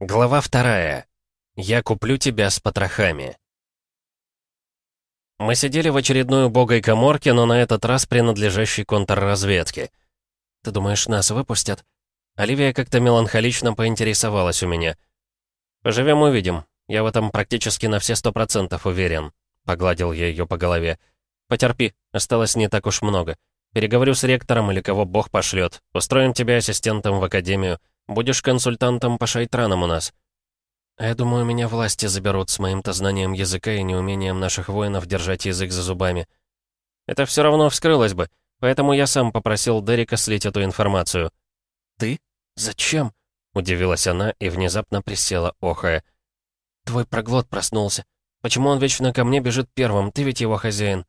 Глава вторая. Я куплю тебя с потрохами. Мы сидели в очередной убогой коморке, но на этот раз принадлежащей контрразведке. «Ты думаешь, нас выпустят?» Оливия как-то меланхолично поинтересовалась у меня. «Поживем увидим. Я в этом практически на все сто процентов уверен», — погладил я ее по голове. «Потерпи, осталось не так уж много. Переговорю с ректором или кого бог пошлет. Устроим тебя ассистентом в академию. Будешь консультантом по шайтранам у нас». «Я думаю, меня власти заберут с моим-то знанием языка и неумением наших воинов держать язык за зубами. Это все равно вскрылось бы, поэтому я сам попросил Дерека слить эту информацию». «Ты? Зачем?» — удивилась она и внезапно присела, охая. «Твой проглот проснулся. Почему он вечно ко мне бежит первым? Ты ведь его хозяин».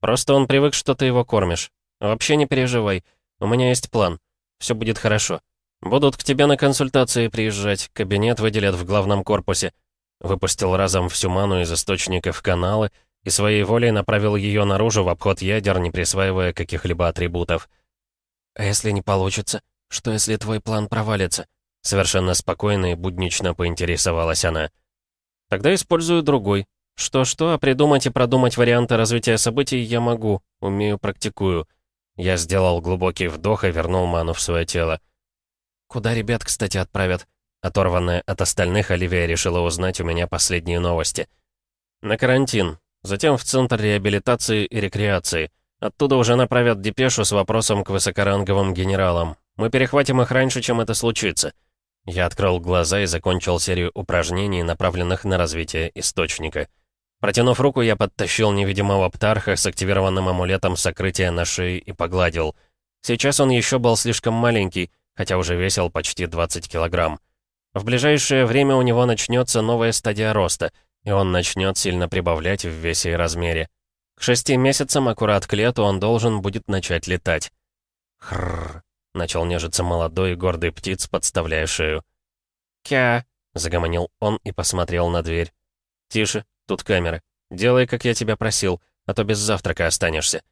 «Просто он привык, что ты его кормишь. Вообще не переживай. У меня есть план. Все будет хорошо». «Будут к тебе на консультации приезжать, кабинет выделят в главном корпусе». Выпустил разом всю ману из источников каналы и своей волей направил ее наружу в обход ядер, не присваивая каких-либо атрибутов. «А если не получится? Что если твой план провалится?» Совершенно спокойно и буднично поинтересовалась она. «Тогда использую другой. Что-что, а придумать и продумать варианты развития событий я могу, умею, практикую». Я сделал глубокий вдох и вернул ману в свое тело. «Куда ребят, кстати, отправят?» Оторванная от остальных, Оливия решила узнать у меня последние новости. «На карантин. Затем в Центр реабилитации и рекреации. Оттуда уже направят депешу с вопросом к высокоранговым генералам. Мы перехватим их раньше, чем это случится». Я открыл глаза и закончил серию упражнений, направленных на развитие источника. Протянув руку, я подтащил невидимого птарха с активированным амулетом сокрытия на шее и погладил. Сейчас он еще был слишком маленький, хотя уже весил почти 20 килограмм. В ближайшее время у него начнется новая стадия роста, и он начнет сильно прибавлять в весе и размере. К шести месяцам, аккурат к лету, он должен будет начать летать. Хрррр, начал нежиться молодой и гордый птиц, подставляя шею. «Кя!» — загомонил он и посмотрел на дверь. «Тише, тут камеры. Делай, как я тебя просил, а то без завтрака останешься».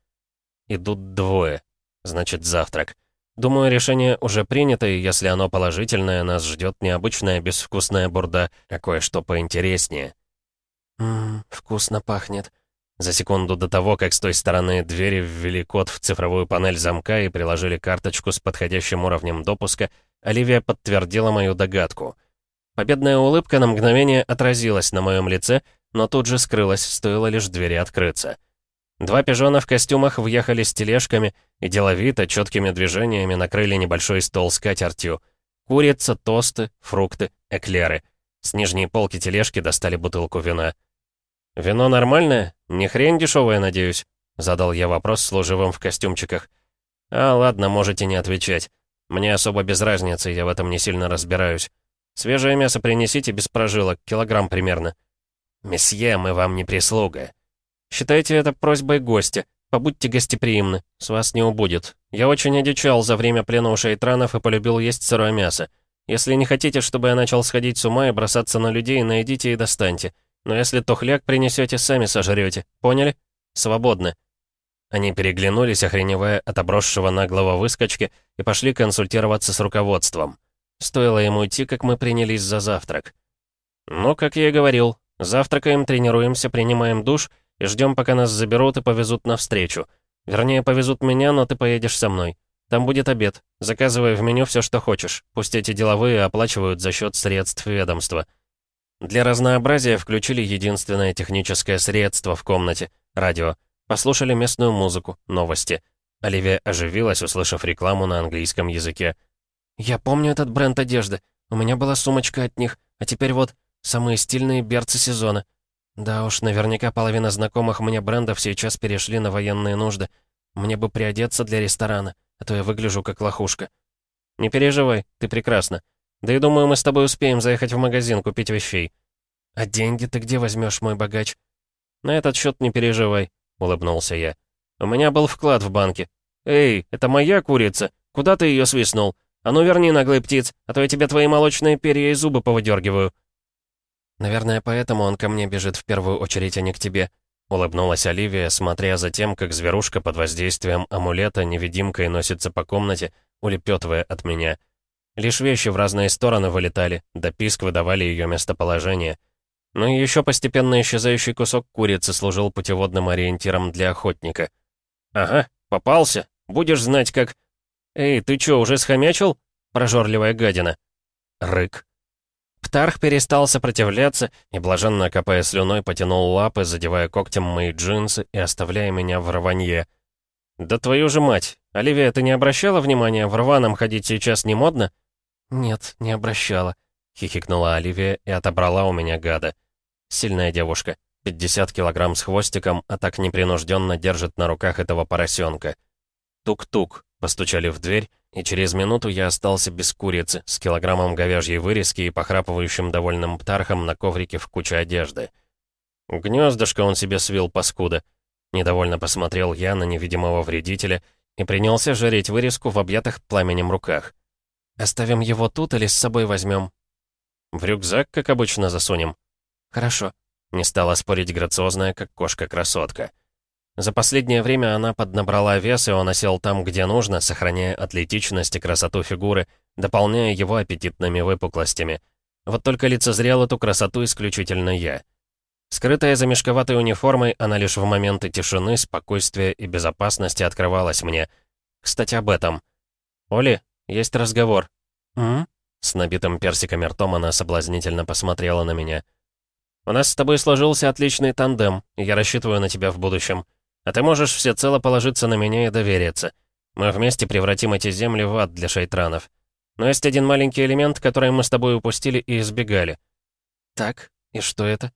Идут двое. Значит, завтрак. Думаю, решение уже принято, и если оно положительное, нас ждет необычная безвкусная бурда, а кое-что поинтереснее. «Ммм, вкусно пахнет». За секунду до того, как с той стороны двери ввели код в цифровую панель замка и приложили карточку с подходящим уровнем допуска, Оливия подтвердила мою догадку. Победная улыбка на мгновение отразилась на моем лице, но тут же скрылась, стоило лишь двери открыться. Два пижона в костюмах въехали с тележками и деловито, четкими движениями накрыли небольшой стол с катертью. Курица, тосты, фрукты, эклеры. С нижней полки тележки достали бутылку вина. «Вино нормальное? Не хрень дешевая, надеюсь?» Задал я вопрос служивым в костюмчиках. «А, ладно, можете не отвечать. Мне особо без разницы, я в этом не сильно разбираюсь. Свежее мясо принесите без прожилок, килограмм примерно». «Месье, мы вам не прислуга», Считайте это просьбой гостя. Побудьте гостеприимны, с вас не убудет. Я очень одичал за время плена у шейтранов и полюбил есть сырое мясо. Если не хотите, чтобы я начал сходить с ума и бросаться на людей, найдите и достаньте. Но если тухляк принесете, сами сожрете. Поняли? Свободны». Они переглянулись, охреневая от обросшего наглого выскочки, и пошли консультироваться с руководством. Стоило ему идти, как мы принялись за завтрак. Ну, как я и говорил, завтракаем, тренируемся, принимаем душ — и ждем, пока нас заберут и повезут навстречу. Вернее, повезут меня, но ты поедешь со мной. Там будет обед. Заказывай в меню все, что хочешь. Пусть эти деловые оплачивают за счет средств ведомства. Для разнообразия включили единственное техническое средство в комнате — радио. Послушали местную музыку, новости. Оливия оживилась, услышав рекламу на английском языке. «Я помню этот бренд одежды. У меня была сумочка от них, а теперь вот самые стильные берцы сезона. Да уж, наверняка половина знакомых мне брендов сейчас перешли на военные нужды. Мне бы приодеться для ресторана, а то я выгляжу как лохушка. Не переживай, ты прекрасна. Да и думаю, мы с тобой успеем заехать в магазин, купить вещей. А деньги ты где возьмешь, мой богач? На этот счет не переживай, улыбнулся я. У меня был вклад в банке. Эй, это моя курица. Куда ты ее свистнул? А ну верни, наглый птиц, а то я тебе твои молочные перья и зубы повыдергиваю. «Наверное, поэтому он ко мне бежит в первую очередь, а не к тебе», — улыбнулась Оливия, смотря за тем, как зверушка под воздействием амулета невидимкой носится по комнате, улепетывая от меня. Лишь вещи в разные стороны вылетали, да писк выдавали ее местоположение. Ну и еще постепенно исчезающий кусок курицы служил путеводным ориентиром для охотника. «Ага, попался. Будешь знать, как...» «Эй, ты чё, уже схомячил?» Прожорливая гадина. Рык. Птарх перестал сопротивляться и, блаженно копая слюной, потянул лапы, задевая когтем мои джинсы и оставляя меня в рванье. «Да твою же мать! Оливия, ты не обращала внимания, в рваном ходить сейчас не модно?» «Нет, не обращала», — хихикнула Оливия и отобрала у меня гада. Сильная девушка, 50 килограмм с хвостиком, а так непринужденно держит на руках этого поросенка. Тук-тук, постучали в дверь, и через минуту я остался без курицы, с килограммом говяжьей вырезки и похрапывающим довольным птархом на коврике в куче одежды. Гнездышко он себе свил паскуда. Недовольно посмотрел я на невидимого вредителя и принялся жарить вырезку в объятых пламенем руках. «Оставим его тут или с собой возьмем?» «В рюкзак, как обычно, засунем». «Хорошо», — не стала спорить грациозная, как кошка-красотка. За последнее время она поднабрала вес, и он осел там, где нужно, сохраняя атлетичность и красоту фигуры, дополняя его аппетитными выпуклостями. Вот только лицезрел эту красоту исключительно я. Скрытая за мешковатой униформой, она лишь в моменты тишины, спокойствия и безопасности открывалась мне. Кстати, об этом. «Оли, есть разговор». «М?», С набитым персиками ртом она соблазнительно посмотрела на меня. «У нас с тобой сложился отличный тандем, и я рассчитываю на тебя в будущем. А ты можешь всецело положиться на меня и довериться. Мы вместе превратим эти земли в ад для шайтранов. Но есть один маленький элемент, который мы с тобой упустили и избегали». «Так, и что это?»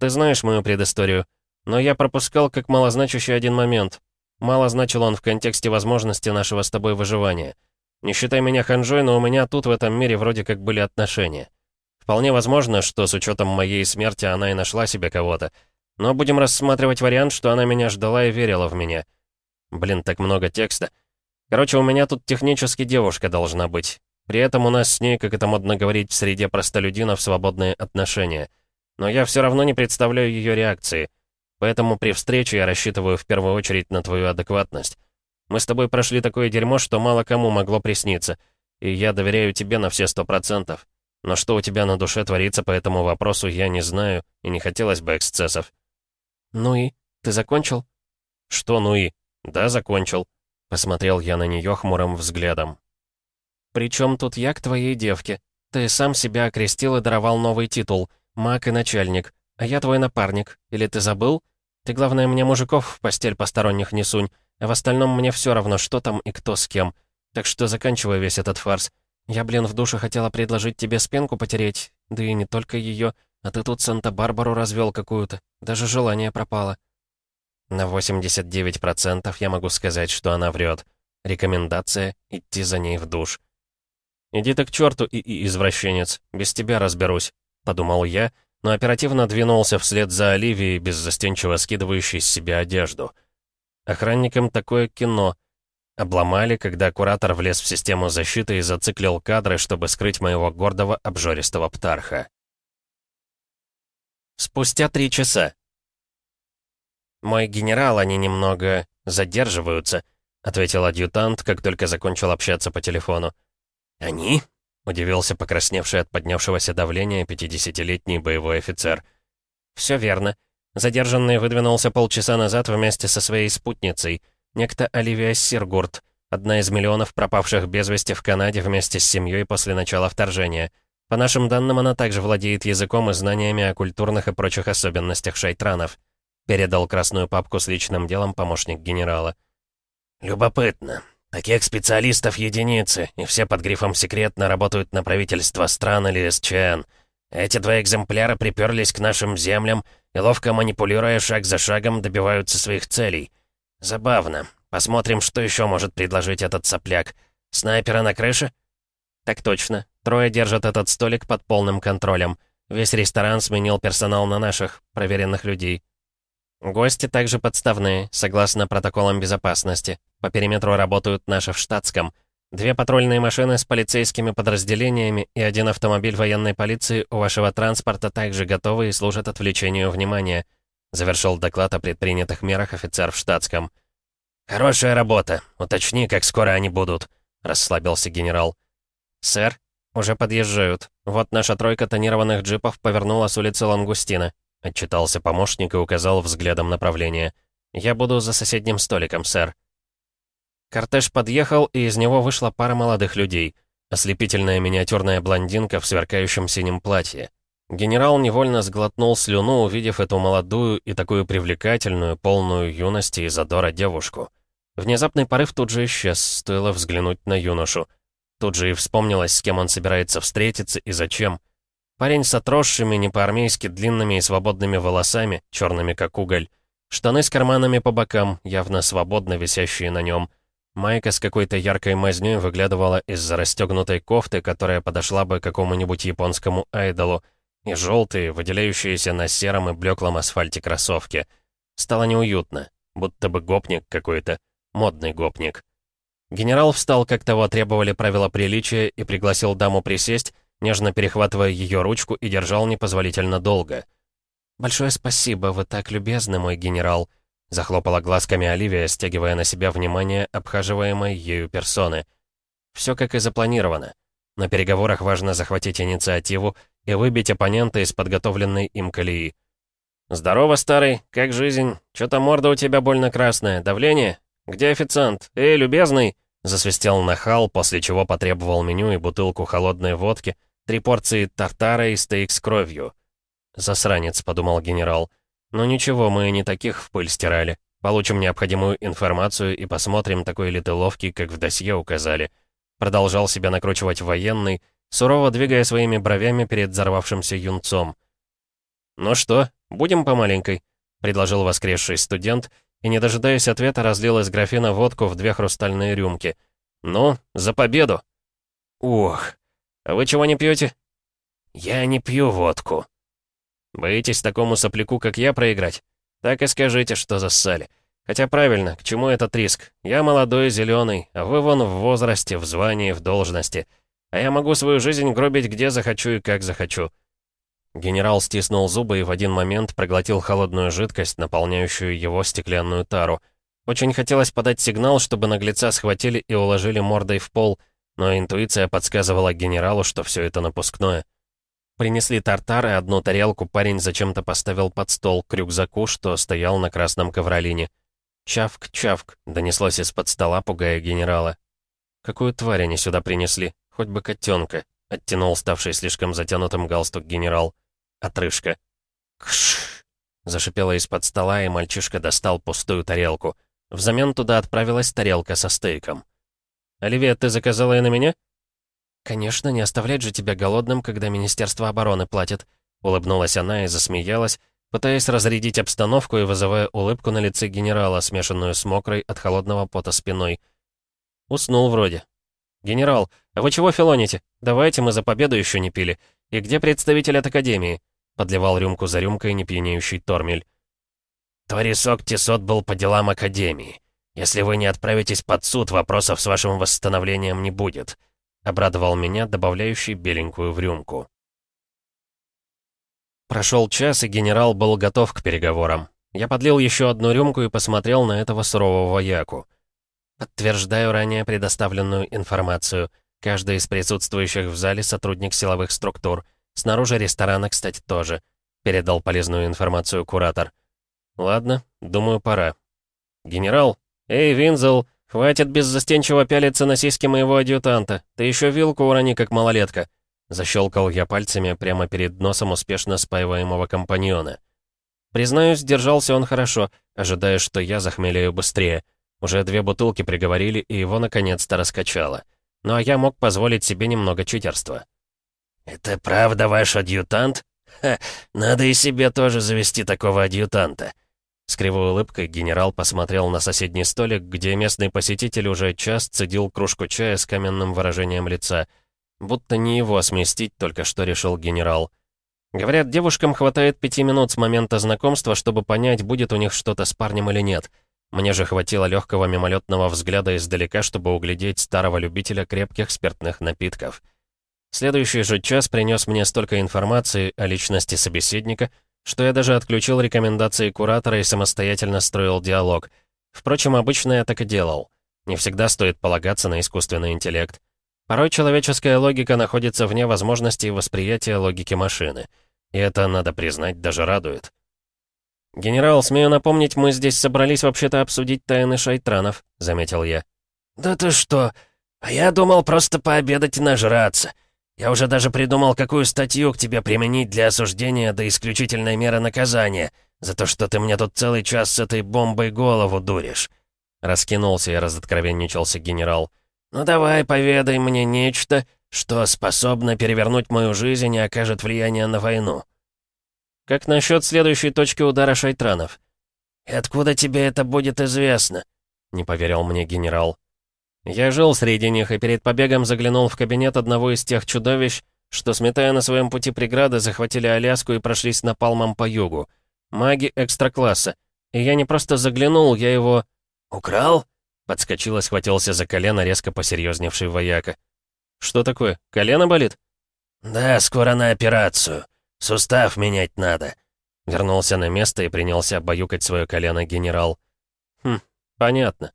Ты знаешь мою предысторию. Но я пропускал как малозначащий один момент. Мало значил он в контексте возможности нашего с тобой выживания. Не считай меня ханжой, но у меня тут в этом мире вроде как были отношения. Вполне возможно, что с учетом моей смерти она и нашла себе кого-то. Но будем рассматривать вариант, что она меня ждала и верила в меня. Блин, так много текста. Короче, у меня тут технически девушка должна быть. При этом у нас с ней, как это модно говорить, в среде простолюдинов свободные отношения — но я все равно не представляю ее реакции. Поэтому при встрече я рассчитываю в первую очередь на твою адекватность. Мы с тобой прошли такое дерьмо, что мало кому могло присниться. И я доверяю тебе на все сто процентов. Но что у тебя на душе творится по этому вопросу, я не знаю, и не хотелось бы эксцессов. «Ну и? Ты закончил?» «Что ну и?» «Да, закончил», — посмотрел я на нее хмурым взглядом. «При чем тут я к твоей девке? Ты сам себя окрестил и даровал новый титул — Маг и начальник. А я твой напарник. Или ты забыл? Ты, главное, мне мужиков в постель посторонних не сунь, а в остальном мне все равно, что там и кто с кем. Так что заканчивай весь этот фарс. Я, блин, в душе хотела предложить тебе спинку потереть, да и не только ее, а ты тут Санта-Барбару развел какую-то. Даже желание пропало. На 89% я могу сказать, что она врет. Рекомендация — идти за ней в душ. «Иди ты к черту, и, извращенец. Без тебя разберусь. — подумал я, но оперативно двинулся вслед за Оливией, беззастенчиво скидывающей с себя одежду. Охранникам такое кино. Обломали, когда куратор влез в систему защиты и зациклил кадры, чтобы скрыть моего гордого обжористого птарха. Спустя три часа. «Мой генерал, они немного задерживаются», — ответил адъютант, как только закончил общаться по телефону. «Они?» Удивился покрасневший от поднявшегося давления 50-летний боевой офицер. «Все верно. Задержанный выдвинулся полчаса назад вместе со своей спутницей, некто Оливия Сиргурт, одна из миллионов пропавших без вести в Канаде вместе с семьей после начала вторжения. По нашим данным, она также владеет языком и знаниями о культурных и прочих особенностях шайтранов», передал красную папку с личным делом помощник генерала. «Любопытно. Таких специалистов единицы, и все под грифом «секретно» работают на правительство стран или СЧН. Эти два экземпляра приперлись к нашим землям и, ловко манипулируя шаг за шагом, добиваются своих целей. Забавно. Посмотрим, что еще может предложить этот сопляк. Снайпера на крыше? Так точно. Трое держат этот столик под полным контролем. Весь ресторан сменил персонал на наших, проверенных людей. Гости также подставные, согласно протоколам безопасности. По периметру работают наши в штатском. Две патрульные машины с полицейскими подразделениями и один автомобиль военной полиции у вашего транспорта также готовы и служат отвлечению внимания», завершил доклад о предпринятых мерах офицер в штатском. «Хорошая работа. Уточни, как скоро они будут», — расслабился генерал. «Сэр, уже подъезжают. Вот наша тройка тонированных джипов повернула с улицы Лангустина», отчитался помощник и указал взглядом направление. «Я буду за соседним столиком, сэр». Кортеж подъехал, и из него вышла пара молодых людей. Ослепительная миниатюрная блондинка в сверкающем синем платье. Генерал невольно сглотнул слюну, увидев эту молодую и такую привлекательную, полную юности и задора девушку. Внезапный порыв тут же исчез, стоило взглянуть на юношу. Тут же и вспомнилось, с кем он собирается встретиться и зачем. Парень с отросшими, не по-армейски длинными и свободными волосами, черными как уголь. Штаны с карманами по бокам, явно свободно висящие на нем. Майка с какой-то яркой мазнёй выглядывала из-за расстегнутой кофты, которая подошла бы какому-нибудь японскому айдолу, и желтые, выделяющиеся на сером и блеклом асфальте кроссовки. Стало неуютно, будто бы гопник какой-то, модный гопник. Генерал встал, как того требовали правила приличия, и пригласил даму присесть, нежно перехватывая ее ручку и держал непозволительно долго. «Большое спасибо, вы так любезны, мой генерал», захлопала глазками Оливия, стягивая на себя внимание обхаживаемой ею персоны. Все как и запланировано. На переговорах важно захватить инициативу и выбить оппонента из подготовленной им колеи. «Здорово, старый, как жизнь? Чё-то морда у тебя больно красная. Давление? Где официант? Эй, любезный!» Засвистел нахал, после чего потребовал меню и бутылку холодной водки, три порции тартара и стейк с кровью. «Засранец», — подумал генерал. «Но ничего, мы не таких в пыль стирали. Получим необходимую информацию и посмотрим, такой ли ты ловкий, как в досье указали». Продолжал себя накручивать военный, сурово двигая своими бровями перед взорвавшимся юнцом. «Ну что, будем по маленькой?» — предложил воскресший студент, и, не дожидаясь ответа, разлил из графина водку в две хрустальные рюмки. «Ну, за победу!» «Ух, а вы чего не пьете?» «Я не пью водку». «Боитесь такому сопляку, как я, проиграть? Так и скажите, что зассали. Хотя правильно, к чему этот риск? Я молодой, зеленый, а вы вон в возрасте, в звании, в должности. А я могу свою жизнь гробить где захочу и как захочу». Генерал стиснул зубы и в один момент проглотил холодную жидкость, наполняющую его стеклянную тару. Очень хотелось подать сигнал, чтобы наглеца схватили и уложили мордой в пол, но интуиция подсказывала генералу, что все это напускное. Принесли тартар, и одну тарелку парень зачем-то поставил под стол к рюкзаку, что стоял на красном ковролине. «Чавк-чавк», — донеслось из-под стола, пугая генерала. «Какую тварь они сюда принесли? Хоть бы котенка», — оттянул ставший слишком затянутым галстук генерал. Отрыжка. «Кш!» — зашипела из-под стола, и мальчишка достал пустую тарелку. Взамен туда отправилась тарелка со стейком. «Оливия, ты заказала и на меня?» «Конечно, не оставлять же тебя голодным, когда Министерство обороны платит», — улыбнулась она и засмеялась, пытаясь разрядить обстановку и вызывая улыбку на лице генерала, смешанную с мокрой от холодного пота спиной. Уснул вроде. «Генерал, а вы чего филоните? Давайте мы за победу еще не пили. И где представитель от Академии?» Подливал рюмку за рюмкой непьянеющий Тормель. «Творисок Тесот был по делам Академии. Если вы не отправитесь под суд, вопросов с вашим восстановлением не будет», обрадовал меня, добавляющий беленькую в рюмку. Прошел час, и генерал был готов к переговорам. Я подлил еще одну рюмку и посмотрел на этого сурового яку. Подтверждаю ранее предоставленную информацию. Каждый из присутствующих в зале сотрудник силовых структур. Снаружи ресторана, кстати, тоже. Передал полезную информацию куратор. Ладно, думаю, пора. Генерал, эй, Винзел, хватит беззастенчиво пялиться на сиськи моего адъютанта. Ты еще вилку урони, как малолетка. Защелкал я пальцами прямо перед носом успешно спаиваемого компаньона. Признаюсь, держался он хорошо, ожидая, что я захмелею быстрее. Уже две бутылки приговорили, и его наконец-то раскачало. Ну а я мог позволить себе немного читерства. «Это правда ваш адъютант? Ха, надо и себе тоже завести такого адъютанта». С кривой улыбкой генерал посмотрел на соседний столик, где местный посетитель уже час цедил кружку чая с каменным выражением лица. Будто не его сместить, только что решил генерал. Говорят, девушкам хватает пяти минут с момента знакомства, чтобы понять, будет у них что-то с парнем или нет. Мне же хватило легкого мимолетного взгляда издалека, чтобы углядеть старого любителя крепких спиртных напитков. Следующий же час принес мне столько информации о личности собеседника, что я даже отключил рекомендации куратора и самостоятельно строил диалог. Впрочем, обычно я так и делал. Не всегда стоит полагаться на искусственный интеллект. Порой человеческая логика находится вне возможности восприятия логики машины. И это, надо признать, даже радует. «Генерал, смею напомнить, мы здесь собрались вообще-то обсудить тайны шайтранов», — заметил я. «Да ты что? А я думал просто пообедать и нажраться. Я уже даже придумал, какую статью к тебе применить для осуждения до исключительной меры наказания, за то, что ты мне тут целый час с этой бомбой голову дуришь». Раскинулся и разоткровенничался генерал. «Ну давай, поведай мне нечто, что способно перевернуть мою жизнь и окажет влияние на войну». «Как насчет следующей точки удара шайтранов?» «И откуда тебе это будет известно?» — не поверил мне генерал. Я жил среди них и перед побегом заглянул в кабинет одного из тех чудовищ, что, сметая на своем пути преграды, захватили Аляску и прошлись напалмом по югу. Маги экстра-класса. И я не просто заглянул, я его... «Украл?» Подскочил и схватился за колено резко посерьезневший вояка. «Что такое? Колено болит?» «Да, скоро на операцию. Сустав менять надо». Вернулся на место и принялся баюкать свое колено генерал. «Хм, понятно.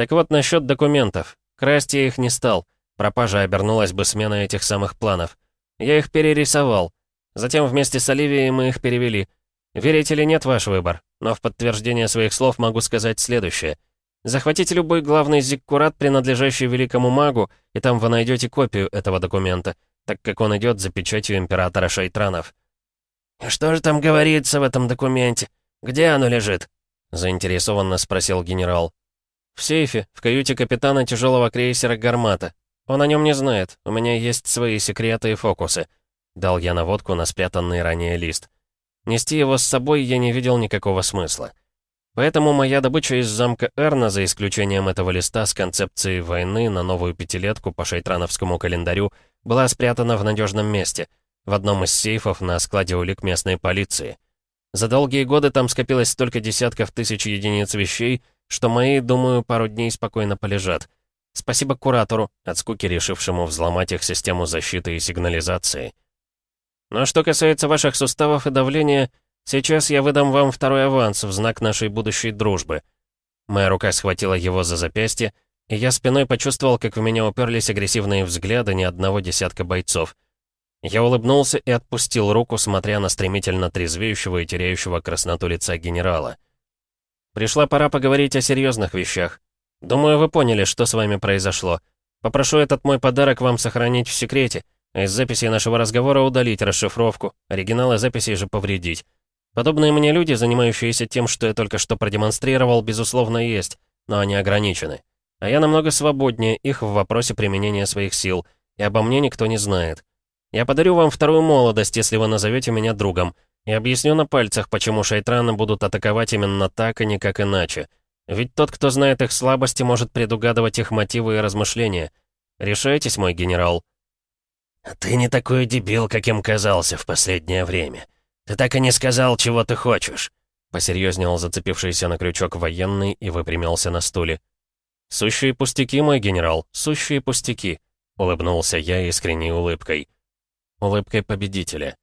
Так вот, насчет документов. Красть я их не стал. Пропажа обернулась бы сменой этих самых планов. Я их перерисовал. Затем вместе с Оливией мы их перевели. Верить или нет, ваш выбор. Но в подтверждение своих слов могу сказать следующее. Захватите любой главный зиккурат, принадлежащий великому магу, и там вы найдете копию этого документа, так как он идет за печатью императора Шайтранов. «И что же там говорится в этом документе? Где оно лежит?» заинтересованно спросил генерал. «В сейфе, в каюте капитана тяжелого крейсера «Гармата». Он о нем не знает, у меня есть свои секреты и фокусы». Дал я наводку на спрятанный ранее лист. Нести его с собой я не видел никакого смысла. Поэтому моя добыча из замка Эрна, за исключением этого листа с концепцией войны на новую пятилетку по шайтрановскому календарю, была спрятана в надежном месте, в одном из сейфов на складе улик местной полиции. За долгие годы там скопилось столько десятков тысяч единиц вещей, что мои, думаю, пару дней спокойно полежат. Спасибо куратору, от скуки решившему взломать их систему защиты и сигнализации. Но ну, а что касается ваших суставов и давления, сейчас я выдам вам второй аванс в знак нашей будущей дружбы. Моя рука схватила его за запястье, и я спиной почувствовал, как в меня уперлись агрессивные взгляды ни одного десятка бойцов. Я улыбнулся и отпустил руку, смотря на стремительно трезвеющего и теряющего красноту лица генерала. Пришла пора поговорить о серьезных вещах. Думаю, вы поняли, что с вами произошло. Попрошу этот мой подарок вам сохранить в секрете, а из записей нашего разговора удалить расшифровку, оригиналы записей же повредить. Подобные мне люди, занимающиеся тем, что я только что продемонстрировал, безусловно, есть, но они ограничены. А я намного свободнее их в вопросе применения своих сил, и обо мне никто не знает. Я подарю вам вторую молодость, если вы назовете меня другом, и объясню на пальцах, почему шайтраны будут атаковать именно так, а не как иначе. Ведь тот, кто знает их слабости, может предугадывать их мотивы и размышления. Решайтесь, мой генерал. А «Ты не такой дебил, каким казался в последнее время. Ты так и не сказал, чего ты хочешь», — посерьезнел зацепившийся на крючок военный и выпрямился на стуле. «Сущие пустяки, мой генерал, сущие пустяки», — улыбнулся я искренней улыбкой. Улыбкой победителя.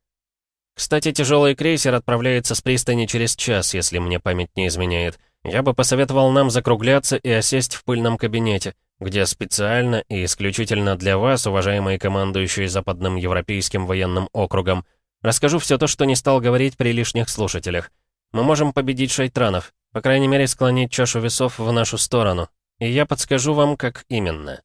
Кстати, тяжелый крейсер отправляется с пристани через час, если мне память не изменяет. Я бы посоветовал нам закругляться и осесть в пыльном кабинете, где специально и исключительно для вас, уважаемые командующие Западным Европейским военным округом, расскажу все то, что не стал говорить при лишних слушателях. Мы можем победить шайтранов, по крайней мере склонить чашу весов в нашу сторону. И я подскажу вам, как именно.